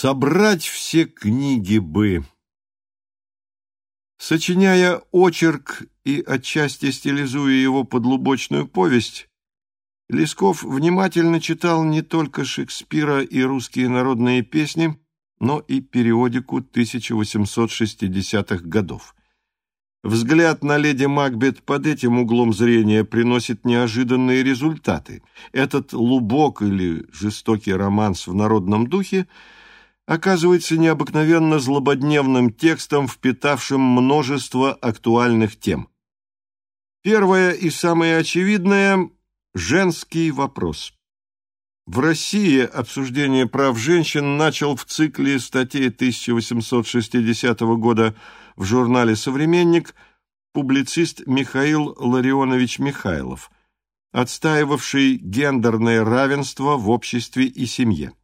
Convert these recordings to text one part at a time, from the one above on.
Собрать все книги бы. Сочиняя очерк и отчасти стилизуя его под лубочную повесть, Лесков внимательно читал не только Шекспира и русские народные песни, но и периодику 1860-х годов. Взгляд на леди Макбет под этим углом зрения приносит неожиданные результаты. Этот лубок или жестокий романс в народном духе оказывается необыкновенно злободневным текстом, впитавшим множество актуальных тем. Первое и самое очевидное – женский вопрос. В России обсуждение прав женщин начал в цикле статей 1860 года в журнале «Современник» публицист Михаил Ларионович Михайлов, отстаивавший гендерное равенство в обществе и семье.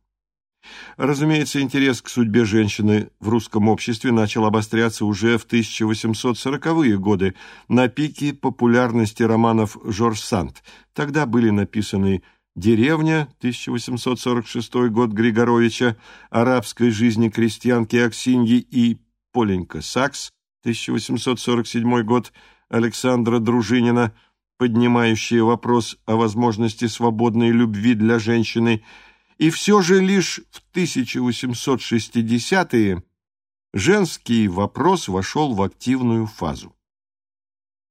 Разумеется, интерес к судьбе женщины в русском обществе начал обостряться уже в 1840-е годы на пике популярности романов Жорж Санд. Тогда были написаны «Деревня» 1846 год Григоровича, «Арабской жизни крестьянки Аксиньи» и «Поленька Сакс» 1847 год Александра Дружинина, поднимающие вопрос о возможности свободной любви для женщины – и все же лишь в 1860-е женский вопрос вошел в активную фазу.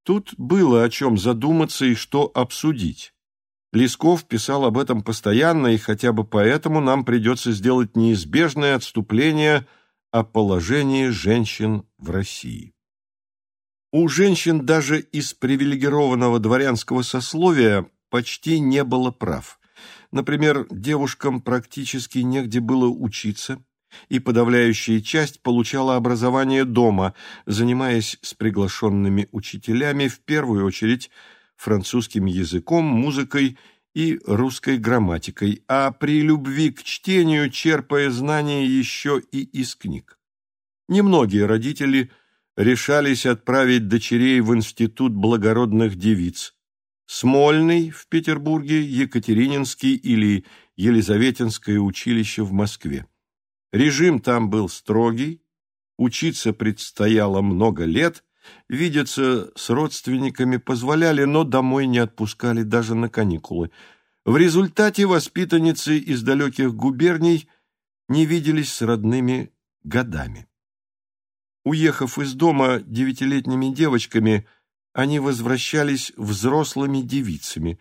Тут было о чем задуматься и что обсудить. Лесков писал об этом постоянно, и хотя бы поэтому нам придется сделать неизбежное отступление о положении женщин в России. У женщин даже из привилегированного дворянского сословия почти не было прав – Например, девушкам практически негде было учиться, и подавляющая часть получала образование дома, занимаясь с приглашенными учителями в первую очередь французским языком, музыкой и русской грамматикой, а при любви к чтению черпая знания еще и из книг. Немногие родители решались отправить дочерей в институт благородных девиц, Смольный в Петербурге, Екатерининский или Елизаветинское училище в Москве. Режим там был строгий, учиться предстояло много лет, видеться с родственниками позволяли, но домой не отпускали даже на каникулы. В результате воспитанницы из далеких губерний не виделись с родными годами. Уехав из дома девятилетними девочками – они возвращались взрослыми девицами,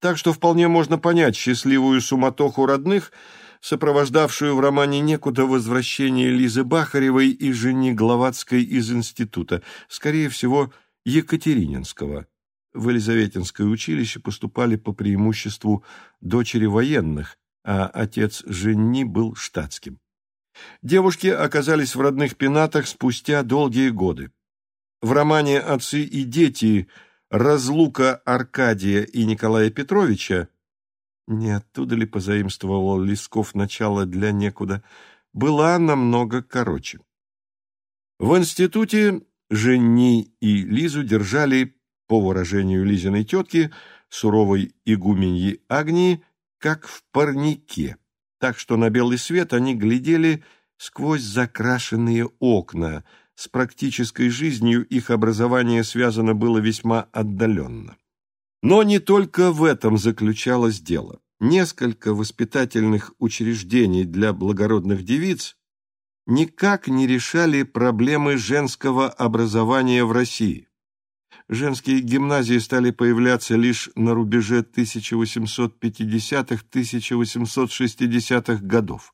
так что вполне можно понять счастливую суматоху родных, сопровождавшую в романе «Некуда» возвращение Лизы Бахаревой и жени Гловацкой из института, скорее всего, Екатерининского. В Елизаветинское училище поступали по преимуществу дочери военных, а отец жени был штатским. Девушки оказались в родных пенатах спустя долгие годы. В романе «Отцы и дети» разлука Аркадия и Николая Петровича не оттуда ли позаимствовал Лесков начало для некуда, была намного короче. В институте Жени и Лизу держали, по выражению Лизиной тетки, суровой игуменьи Агнии, как в парнике, так что на белый свет они глядели сквозь закрашенные окна – с практической жизнью их образование связано было весьма отдаленно. Но не только в этом заключалось дело. Несколько воспитательных учреждений для благородных девиц никак не решали проблемы женского образования в России. Женские гимназии стали появляться лишь на рубеже 1850-1860-х годов.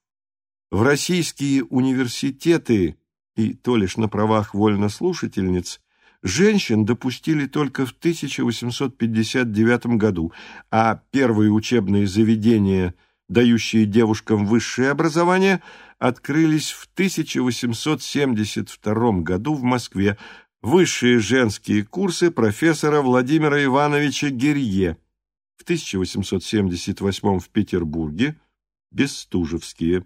В российские университеты и то лишь на правах вольнослушательниц, женщин допустили только в 1859 году, а первые учебные заведения, дающие девушкам высшее образование, открылись в 1872 году в Москве, высшие женские курсы профессора Владимира Ивановича Герье, в 1878 в Петербурге, Бестужевские.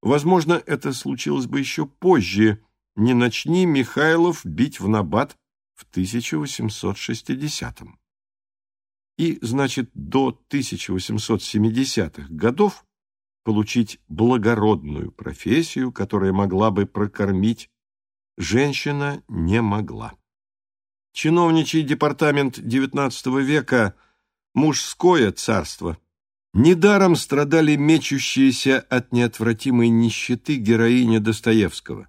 Возможно, это случилось бы еще позже, не начни Михайлов бить в набат в 1860-м. И, значит, до 1870-х годов получить благородную профессию, которая могла бы прокормить, женщина не могла. Чиновничий департамент XIX века – мужское царство. Недаром страдали мечущиеся от неотвратимой нищеты героиня Достоевского.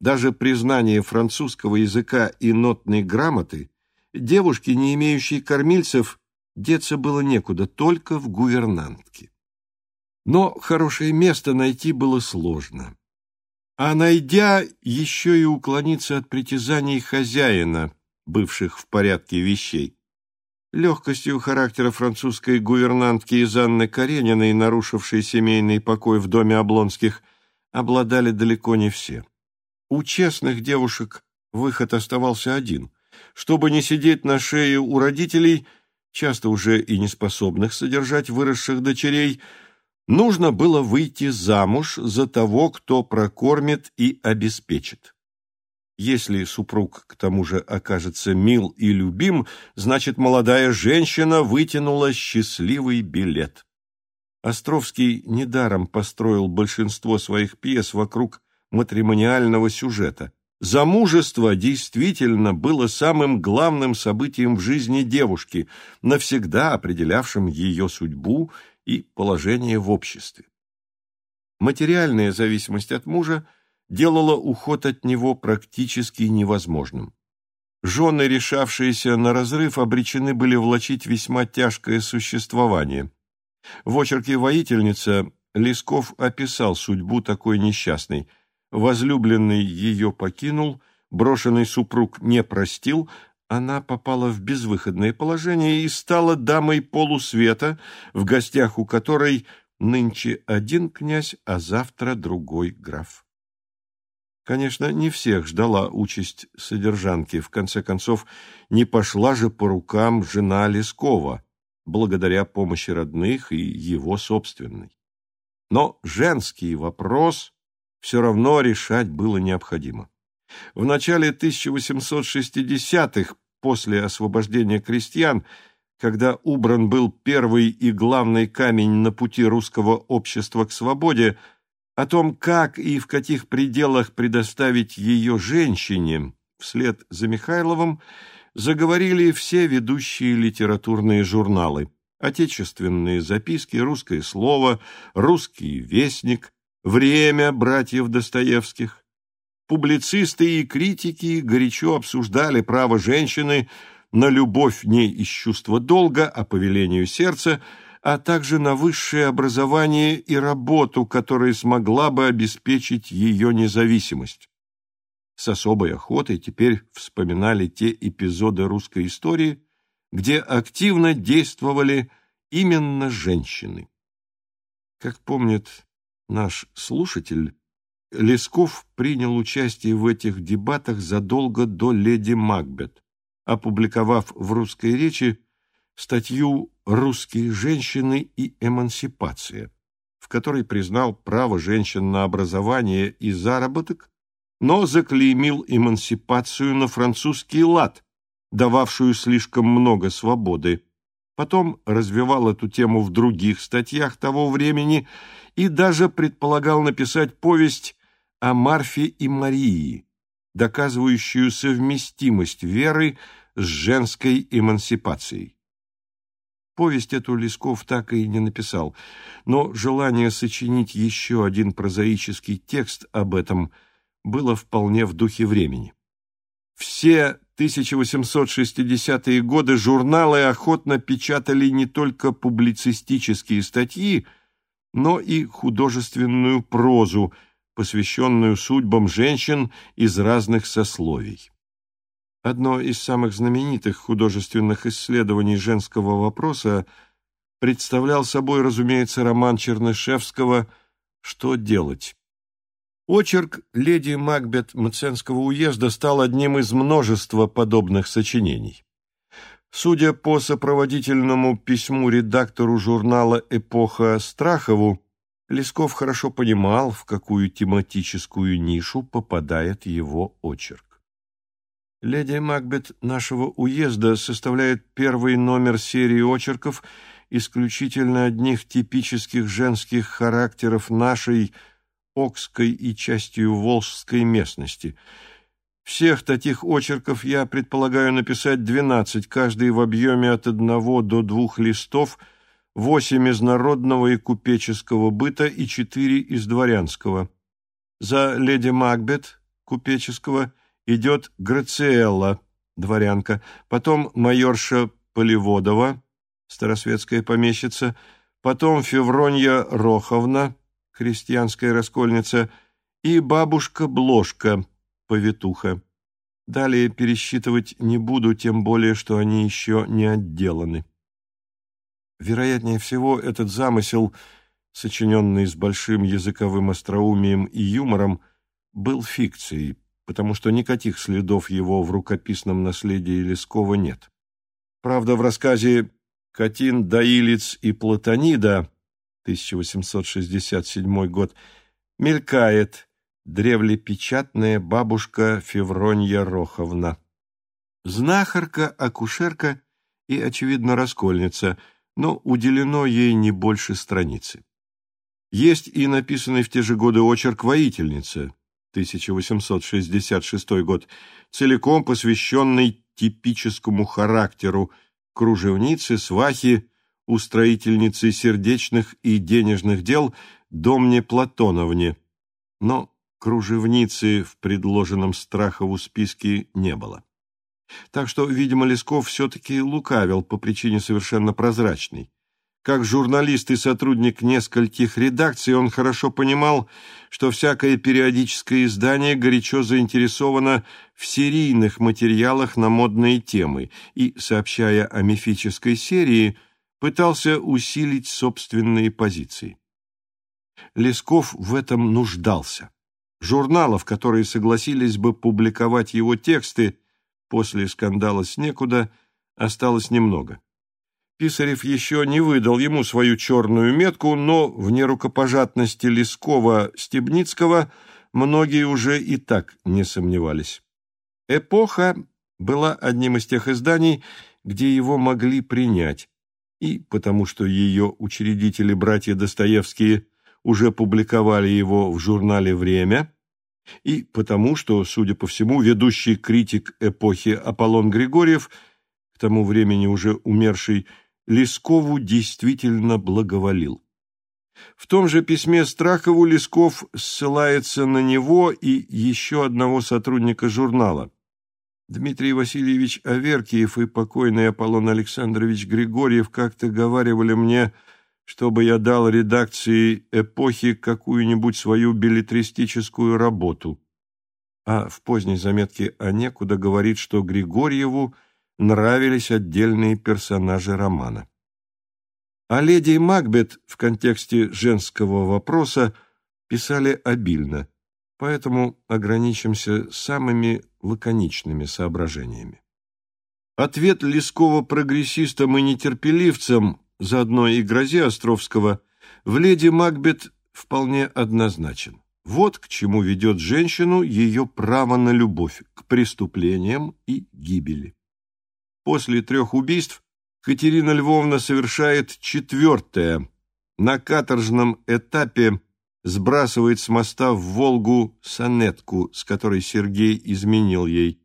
Даже признание французского языка и нотной грамоты девушке, не имеющей кормильцев, деться было некуда, только в гувернантке. Но хорошее место найти было сложно. А найдя, еще и уклониться от притязаний хозяина, бывших в порядке вещей. Легкостью характера французской гувернантки из Анны Карениной, нарушившей семейный покой в доме Облонских, обладали далеко не все. У честных девушек выход оставался один. Чтобы не сидеть на шее у родителей, часто уже и неспособных содержать выросших дочерей, нужно было выйти замуж за того, кто прокормит и обеспечит. Если супруг к тому же окажется мил и любим, значит, молодая женщина вытянула счастливый билет. Островский недаром построил большинство своих пьес вокруг матримониального сюжета. Замужество действительно было самым главным событием в жизни девушки, навсегда определявшим ее судьбу и положение в обществе. Материальная зависимость от мужа – делало уход от него практически невозможным. Жены, решавшиеся на разрыв, обречены были влачить весьма тяжкое существование. В очерке «Воительница» Лесков описал судьбу такой несчастной. Возлюбленный ее покинул, брошенный супруг не простил, она попала в безвыходное положение и стала дамой полусвета, в гостях у которой нынче один князь, а завтра другой граф. Конечно, не всех ждала участь содержанки. В конце концов, не пошла же по рукам жена Лескова, благодаря помощи родных и его собственной. Но женский вопрос все равно решать было необходимо. В начале 1860-х, после освобождения крестьян, когда убран был первый и главный камень на пути русского общества к свободе, о том, как и в каких пределах предоставить ее женщине, вслед за Михайловым, заговорили все ведущие литературные журналы. Отечественные записки, русское слово, русский вестник, время братьев Достоевских. Публицисты и критики горячо обсуждали право женщины на любовь не из чувства долга, а по велению сердца – а также на высшее образование и работу, которая смогла бы обеспечить ее независимость. С особой охотой теперь вспоминали те эпизоды русской истории, где активно действовали именно женщины. Как помнит наш слушатель, Лесков принял участие в этих дебатах задолго до «Леди Макбет», опубликовав в русской речи статью «Русские женщины и эмансипация», в которой признал право женщин на образование и заработок, но заклеймил эмансипацию на французский лад, дававшую слишком много свободы. Потом развивал эту тему в других статьях того времени и даже предполагал написать повесть о Марфе и Марии, доказывающую совместимость веры с женской эмансипацией. Повесть эту Лесков так и не написал, но желание сочинить еще один прозаический текст об этом было вполне в духе времени. Все 1860-е годы журналы охотно печатали не только публицистические статьи, но и художественную прозу, посвященную судьбам женщин из разных сословий. Одно из самых знаменитых художественных исследований женского вопроса представлял собой, разумеется, роман Чернышевского «Что делать?». Очерк «Леди Макбет» Мценского уезда стал одним из множества подобных сочинений. Судя по сопроводительному письму редактору журнала «Эпоха» Страхову, Лесков хорошо понимал, в какую тематическую нишу попадает его очерк. Леди Макбет нашего уезда составляет первый номер серии очерков, исключительно одних типических женских характеров нашей Окской и частью Волжской местности. Всех таких очерков я предполагаю написать двенадцать, каждый в объеме от одного до двух листов, восемь из народного и купеческого быта и четыре из дворянского. За леди Макбет, купеческого, идет Грациэлла, дворянка, потом майорша Поливодова, старосветская помещица, потом Февронья Роховна, крестьянская раскольница, и бабушка Бложка, повитуха. Далее пересчитывать не буду, тем более, что они еще не отделаны. Вероятнее всего, этот замысел, сочиненный с большим языковым остроумием и юмором, был фикцией, потому что никаких следов его в рукописном наследии Лескова нет. Правда, в рассказе «Катин, Даилиц и Платонида» 1867 год мелькает древлепечатная бабушка Февронья Роховна. Знахарка, акушерка и, очевидно, раскольница, но уделено ей не больше страницы. Есть и написанный в те же годы очерк «Воительница», 1866 год, целиком посвященный типическому характеру кружевницы, свахи, устроительницы сердечных и денежных дел Домне Платоновне, но кружевницы в предложенном Страхову списке не было. Так что, видимо, Лесков все-таки лукавил по причине совершенно прозрачной. Как журналист и сотрудник нескольких редакций, он хорошо понимал, что всякое периодическое издание горячо заинтересовано в серийных материалах на модные темы и, сообщая о мифической серии, пытался усилить собственные позиции. Лесков в этом нуждался. Журналов, которые согласились бы публиковать его тексты после скандала с некуда, осталось немного. Писарев еще не выдал ему свою черную метку, но в нерукопожатности Лескова-Стебницкого многие уже и так не сомневались. «Эпоха» была одним из тех изданий, где его могли принять, и потому что ее учредители, братья Достоевские, уже публиковали его в журнале «Время», и потому что, судя по всему, ведущий критик эпохи Аполлон Григорьев, к тому времени уже умерший, Лескову действительно благоволил. В том же письме Страхову Лесков ссылается на него и еще одного сотрудника журнала. Дмитрий Васильевич Аверкиев и покойный Аполлон Александрович Григорьев как-то говаривали мне, чтобы я дал редакции «Эпохи» какую-нибудь свою билетристическую работу. А в поздней заметке Онекуда говорит, что Григорьеву – нравились отдельные персонажи романа. О леди Макбет в контексте женского вопроса писали обильно, поэтому ограничимся самыми лаконичными соображениями. Ответ Лескова прогрессистам и нетерпеливцам, заодно и грозе Островского, в леди Макбет вполне однозначен. Вот к чему ведет женщину ее право на любовь, к преступлениям и гибели. После трех убийств Катерина Львовна совершает четвертое. На каторжном этапе сбрасывает с моста в Волгу сонетку, с которой Сергей изменил ей,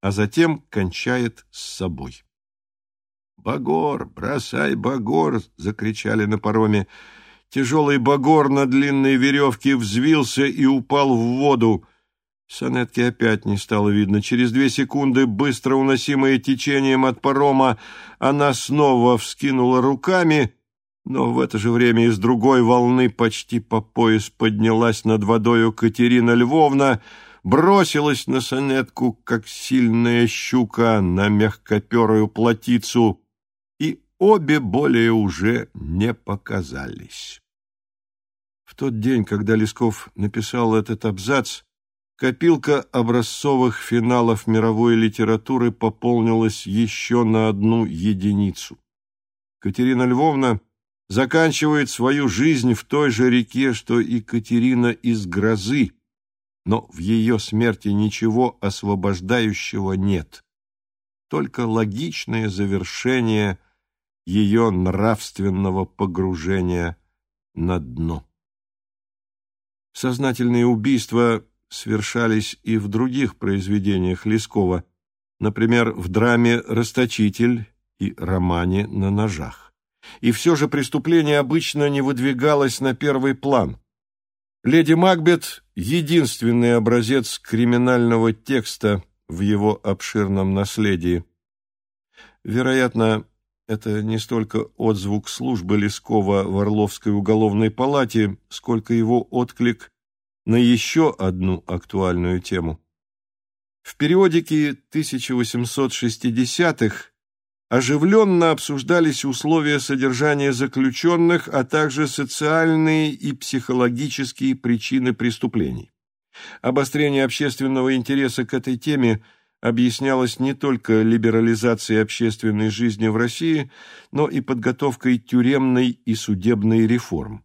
а затем кончает с собой. «Багор! Бросай багор!» — закричали на пароме. Тяжелый багор на длинной веревке взвился и упал в воду. Сонетки опять не стало видно. Через две секунды, быстро уносимая течением от парома, она снова вскинула руками, но в это же время из другой волны почти по пояс поднялась над водою Катерина Львовна, бросилась на сонетку, как сильная щука, на мягкоперую плотицу, и обе более уже не показались. В тот день, когда Лесков написал этот абзац, Копилка образцовых финалов мировой литературы пополнилась еще на одну единицу. Катерина Львовна заканчивает свою жизнь в той же реке, что и Катерина из «Грозы», но в ее смерти ничего освобождающего нет. Только логичное завершение ее нравственного погружения на дно. Сознательные убийства совершались и в других произведениях Лескова, например, в драме «Расточитель» и романе «На ножах». И все же преступление обычно не выдвигалось на первый план. «Леди Макбет» — единственный образец криминального текста в его обширном наследии. Вероятно, это не столько отзвук службы Лескова в Орловской уголовной палате, сколько его отклик на еще одну актуальную тему. В периодике 1860-х оживленно обсуждались условия содержания заключенных, а также социальные и психологические причины преступлений. Обострение общественного интереса к этой теме – объяснялось не только либерализацией общественной жизни в России, но и подготовкой тюремной и судебной реформ.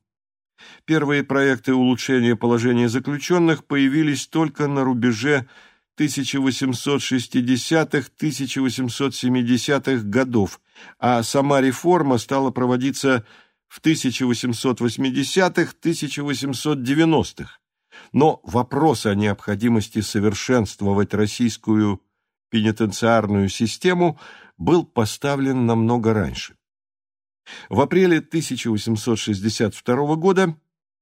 Первые проекты улучшения положения заключенных появились только на рубеже 1860-1870-х годов, а сама реформа стала проводиться в 1880-1890-х. Но вопрос о необходимости совершенствовать российскую пенитенциарную систему был поставлен намного раньше. В апреле 1862 года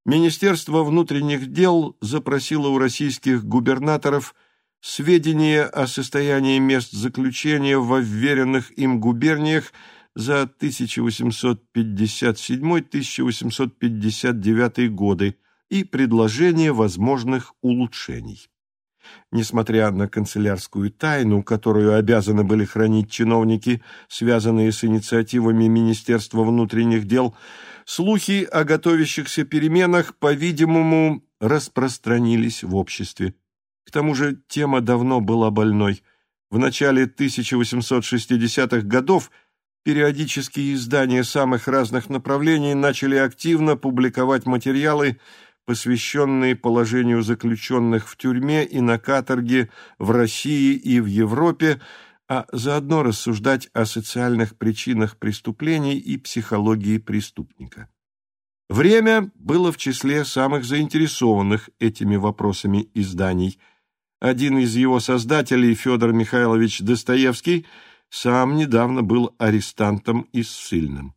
Министерство внутренних дел запросило у российских губернаторов сведения о состоянии мест заключения в вверенных им губерниях за 1857-1859 годы и предложение возможных улучшений. Несмотря на канцелярскую тайну, которую обязаны были хранить чиновники, связанные с инициативами Министерства внутренних дел, слухи о готовящихся переменах, по-видимому, распространились в обществе. К тому же тема давно была больной. В начале 1860-х годов периодические издания самых разных направлений начали активно публиковать материалы, посвященные положению заключенных в тюрьме и на каторге в России и в Европе, а заодно рассуждать о социальных причинах преступлений и психологии преступника. Время было в числе самых заинтересованных этими вопросами изданий. Один из его создателей, Федор Михайлович Достоевский, сам недавно был арестантом и ссыльным.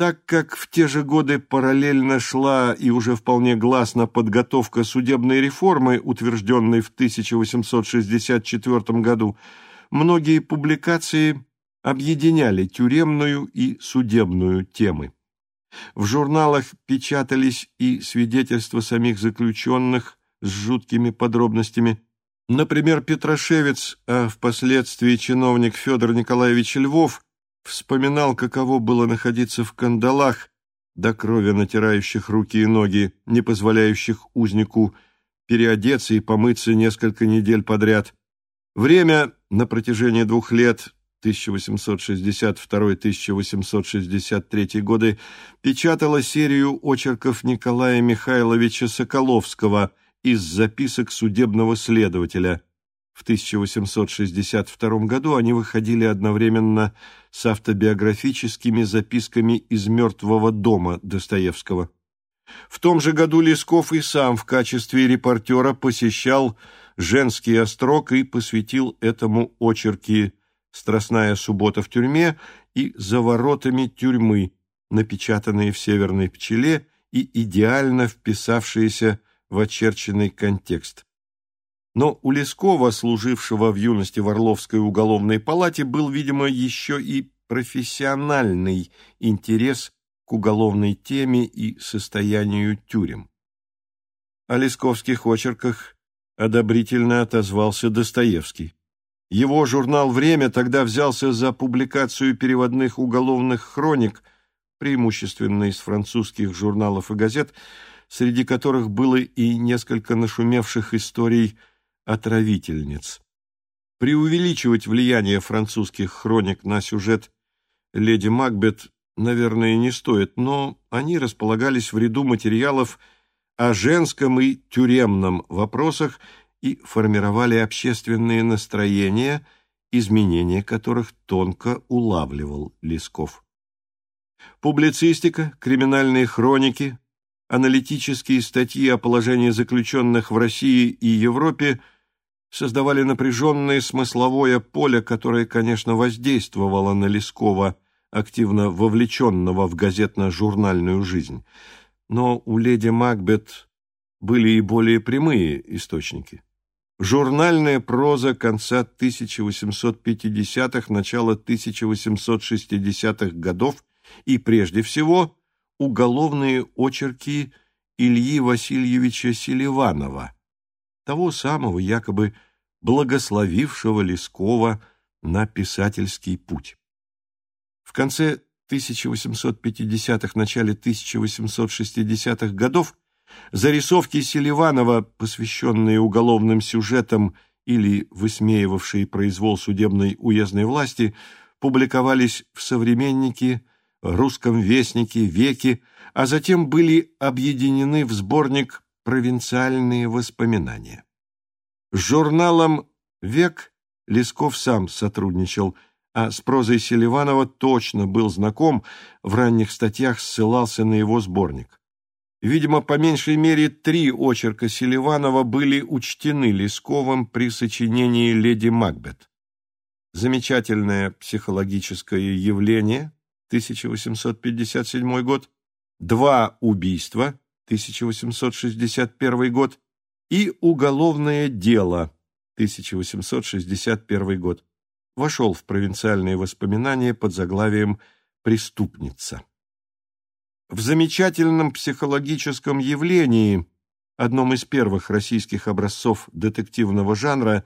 Так как в те же годы параллельно шла и уже вполне гласно подготовка судебной реформы, утвержденной в 1864 году, многие публикации объединяли тюремную и судебную темы. В журналах печатались и свидетельства самих заключенных с жуткими подробностями. Например, Петрошевец, а впоследствии чиновник Федор Николаевич Львов, Вспоминал, каково было находиться в кандалах, до крови натирающих руки и ноги, не позволяющих узнику переодеться и помыться несколько недель подряд. Время на протяжении двух лет 1862-1863 годы печатала серию очерков Николая Михайловича Соколовского из записок судебного следователя – в 1862 году они выходили одновременно с автобиографическими записками из «Мертвого дома» Достоевского. В том же году Лесков и сам в качестве репортера посещал «Женский острог» и посвятил этому очерки «Страстная суббота в тюрьме» и «За воротами тюрьмы», напечатанные в «Северной пчеле» и идеально вписавшиеся в очерченный контекст. Но у Лескова, служившего в юности в Орловской уголовной палате, был, видимо, еще и профессиональный интерес к уголовной теме и состоянию тюрем. О лесковских очерках одобрительно отозвался Достоевский. Его журнал «Время» тогда взялся за публикацию переводных уголовных хроник, преимущественно из французских журналов и газет, среди которых было и несколько нашумевших историй – отравительниц. Преувеличивать влияние французских хроник на сюжет «Леди Макбет» наверное, не стоит, но они располагались в ряду материалов о женском и тюремном вопросах и формировали общественные настроения изменения которых тонко улавливал Лесков. Публицистика, криминальные хроники, аналитические статьи о положении заключенных в России и Европе создавали напряженное смысловое поле, которое, конечно, воздействовало на Лескова, активно вовлеченного в газетно-журнальную жизнь. Но у леди Макбет были и более прямые источники. Журнальная проза конца 1850-х, начала 1860-х годов и, прежде всего, уголовные очерки Ильи Васильевича Селиванова, того самого якобы благословившего Лескова на писательский путь. В конце 1850-х, начале 1860-х годов зарисовки Селиванова, посвященные уголовным сюжетам или высмеивавшие произвол судебной уездной власти, публиковались в «Современнике», «Русском вестнике», «Веке», а затем были объединены в сборник «Провинциальные воспоминания». С журналом «Век» Лесков сам сотрудничал, а с прозой Селиванова точно был знаком, в ранних статьях ссылался на его сборник. Видимо, по меньшей мере три очерка Селиванова были учтены Лесковым при сочинении «Леди Макбет». Замечательное психологическое явление, 1857 год, «Два убийства», 1861 год, и «Уголовное дело», 1861 год, вошел в провинциальные воспоминания под заглавием «Преступница». В замечательном психологическом явлении, одном из первых российских образцов детективного жанра,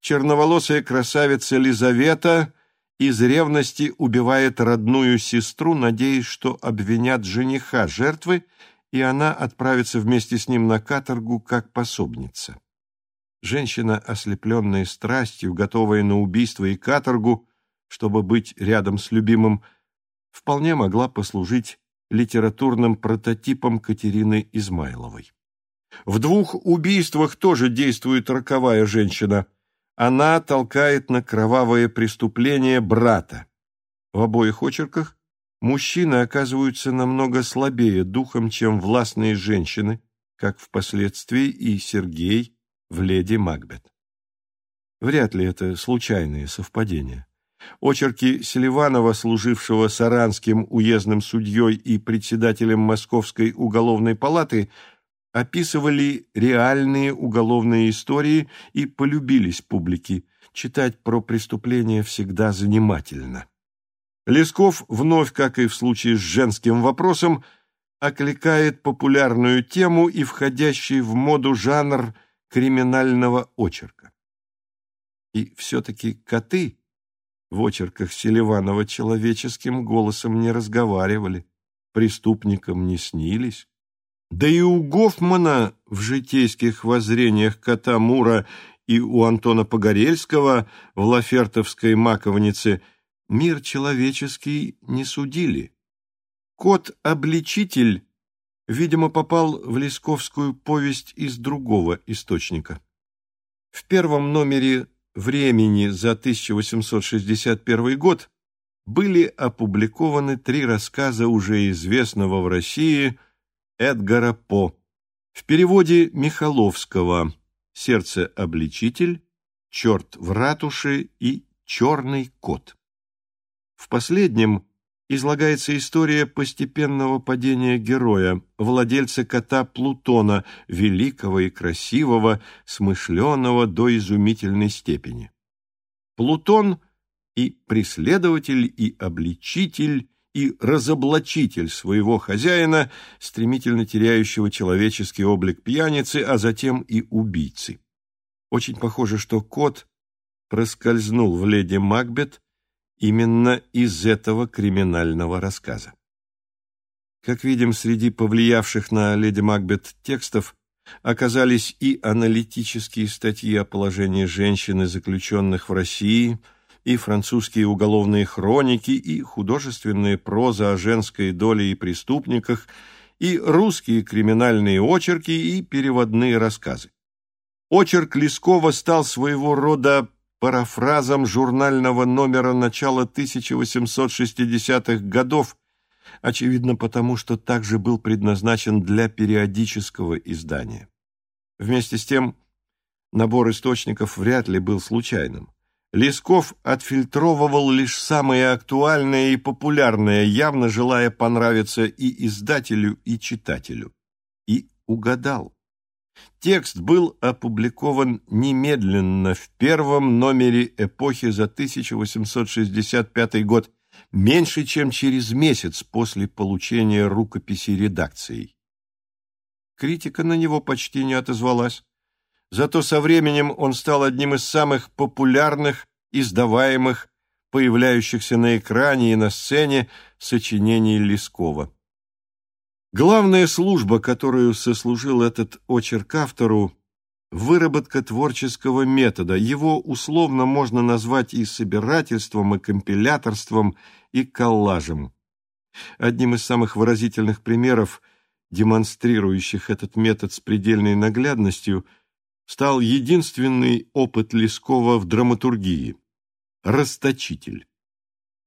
черноволосая красавица Лизавета из ревности убивает родную сестру, надеясь, что обвинят жениха жертвы, и она отправится вместе с ним на каторгу как пособница. Женщина, ослепленная страстью, готовая на убийство и каторгу, чтобы быть рядом с любимым, вполне могла послужить литературным прототипом Катерины Измайловой. В двух убийствах тоже действует роковая женщина. Она толкает на кровавое преступление брата. В обоих очерках мужчины оказываются намного слабее духом, чем властные женщины, как впоследствии и Сергей в «Леди Макбет». Вряд ли это случайные совпадения. Очерки Селиванова, служившего саранским уездным судьей и председателем Московской уголовной палаты, описывали реальные уголовные истории и полюбились публике. Читать про преступления всегда занимательно. Лесков, вновь, как и в случае с женским вопросом, окликает популярную тему и входящий в моду жанр криминального очерка. И все-таки коты в очерках Селиванова человеческим голосом не разговаривали, преступникам не снились. Да и у Гофмана в житейских воззрениях кота Мура и у Антона Погорельского в Лафертовской маковнице мир человеческий не судили. Кот-обличитель, видимо, попал в Лесковскую повесть из другого источника. В первом номере времени за 1861 год были опубликованы три рассказа уже известного в России Эдгара По в переводе Михаловского «Сердце-обличитель», «Черт в ратуше» и «Черный кот». В последнем излагается история постепенного падения героя, владельца кота Плутона, великого и красивого, смышленого до изумительной степени. Плутон и преследователь, и обличитель, и разоблачитель своего хозяина, стремительно теряющего человеческий облик пьяницы, а затем и убийцы. Очень похоже, что кот проскользнул в леди Макбет, именно из этого криминального рассказа. Как видим, среди повлиявших на леди Макбет текстов оказались и аналитические статьи о положении женщин и заключенных в России, и французские уголовные хроники, и художественная проза о женской доле и преступниках, и русские криминальные очерки и переводные рассказы. Очерк Лескова стал своего рода парафразам журнального номера начала 1860-х годов, очевидно потому, что также был предназначен для периодического издания. Вместе с тем, набор источников вряд ли был случайным. Лесков отфильтровывал лишь самое актуальное и популярное, явно желая понравиться и издателю, и читателю. И угадал. Текст был опубликован немедленно в первом номере «Эпохи» за 1865 год, меньше чем через месяц после получения рукописи редакцией. Критика на него почти не отозвалась. Зато со временем он стал одним из самых популярных, издаваемых, появляющихся на экране и на сцене сочинений Лескова. Главная служба, которую сослужил этот очерк автору, выработка творческого метода. Его условно можно назвать и собирательством, и компиляторством, и коллажем. Одним из самых выразительных примеров, демонстрирующих этот метод с предельной наглядностью, стал единственный опыт Лескова в драматургии – «Расточитель».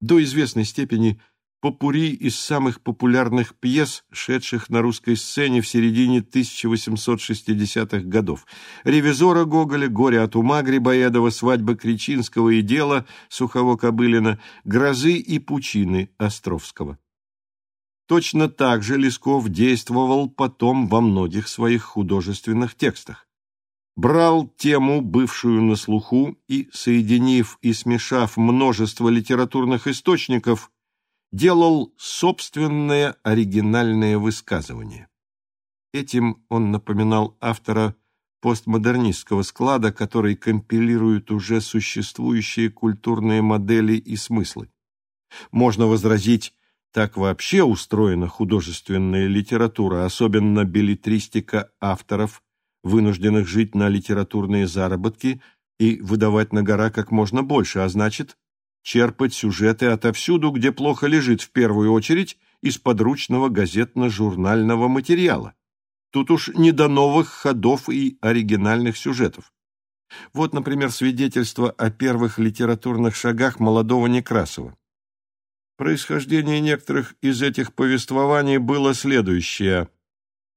До известной степени – попури из самых популярных пьес, шедших на русской сцене в середине 1860-х годов. «Ревизора» Гоголя, «Горе от ума» Грибоедова, «Свадьба Кричинского» и «Дело» Сухово-Кобылина, «Грозы и пучины» Островского. Точно так же Лесков действовал потом во многих своих художественных текстах. Брал тему, бывшую на слуху, и, соединив и смешав множество литературных источников, делал собственное оригинальное высказывание. Этим он напоминал автора постмодернистского склада, который компилирует уже существующие культурные модели и смыслы. Можно возразить, так вообще устроена художественная литература, особенно билетристика авторов, вынужденных жить на литературные заработки и выдавать на гора как можно больше, а значит, черпать сюжеты отовсюду, где плохо лежит в первую очередь из подручного газетно-журнального материала. Тут уж не до новых ходов и оригинальных сюжетов. Вот, например, свидетельство о первых литературных шагах молодого Некрасова. Происхождение некоторых из этих повествований было следующее.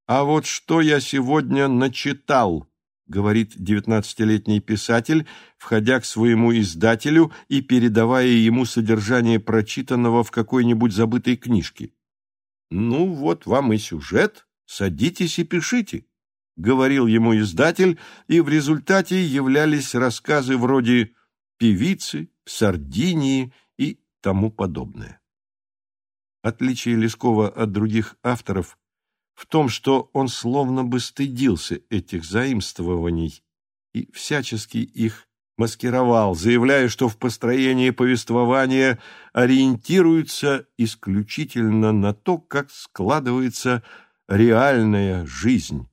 «А вот что я сегодня начитал», говорит девятнадцатилетний писатель, входя к своему издателю и передавая ему содержание прочитанного в какой-нибудь забытой книжке. «Ну, вот вам и сюжет, садитесь и пишите», — говорил ему издатель, и в результате являлись рассказы вроде «Певицы», «Сардинии» и тому подобное. Отличие Лескова от других авторов в том, что он словно бы стыдился этих заимствований и всячески их маскировал, заявляя, что в построении повествования ориентируется исключительно на то, как складывается реальная жизнь,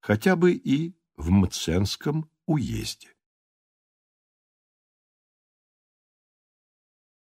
хотя бы и в Мценском уезде.